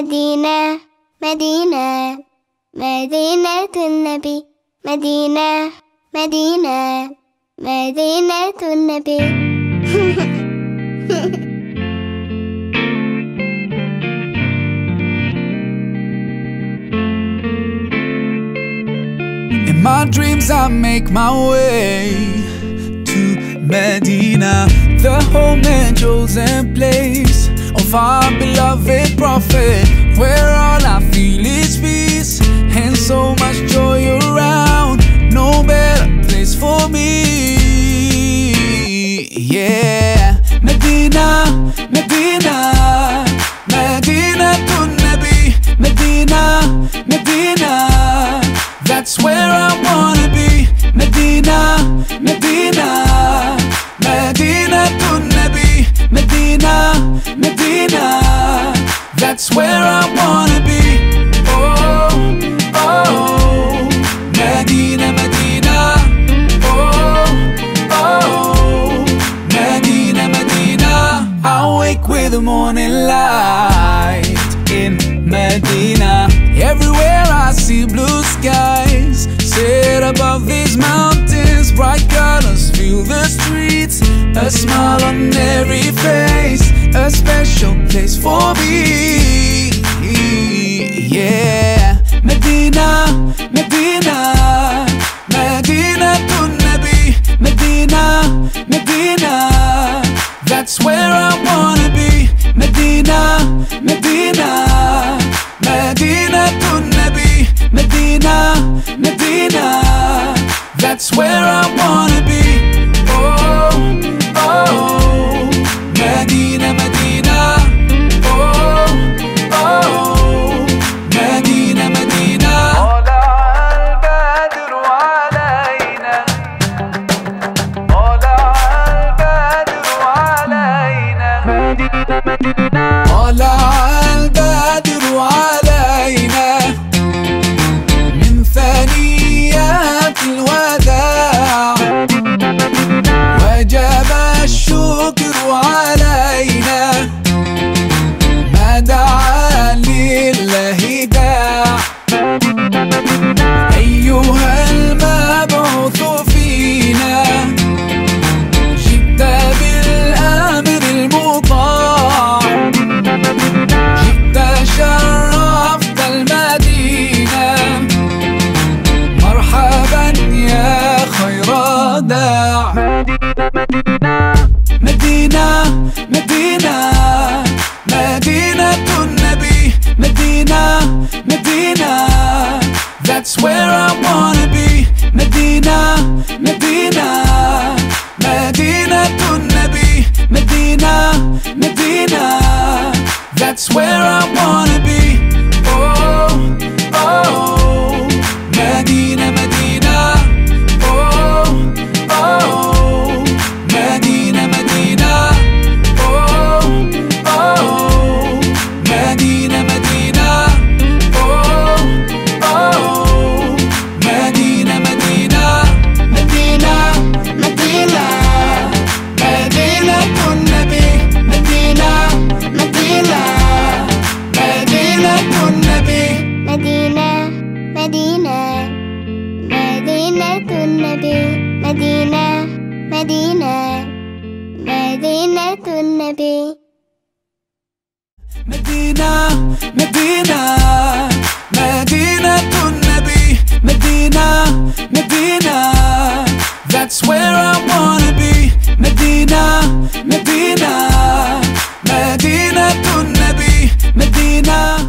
مدينة مدينة مدينة النبي مدينة مدينة مدينة النبي In my dreams, I make my way to Medina, the home and chosen place of our beloved Prophet, where That's where I wanna be. Oh, oh, Medina, Medina. Oh, oh, Medina, Medina. I wake with the morning light in Medina. Everywhere I see blue skies, set above these mountains, bright colors fill the streets. A smile on every face, Medina, Medina, Medina to Medina, Medina. That's where I wanna be. Medina, Medina, Medina to Medina, Medina. That's where I wanna be. All I مدينة مدينة مدينة النبي مدينة مدينة That's where I مدينة. مدينة. مدينة النبي. مدينة. مدينة. مدينة النبي. مدينة. مدينة. That's where I wanna be. مدينة. مدينة. مدينة النبي. مدينة.